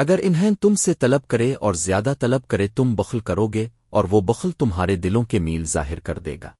اگر انہیں تم سے طلب کرے اور زیادہ طلب کرے تم بخل کرو گے اور وہ بخل تمہارے دلوں کے میل ظاہر کر دے گا۔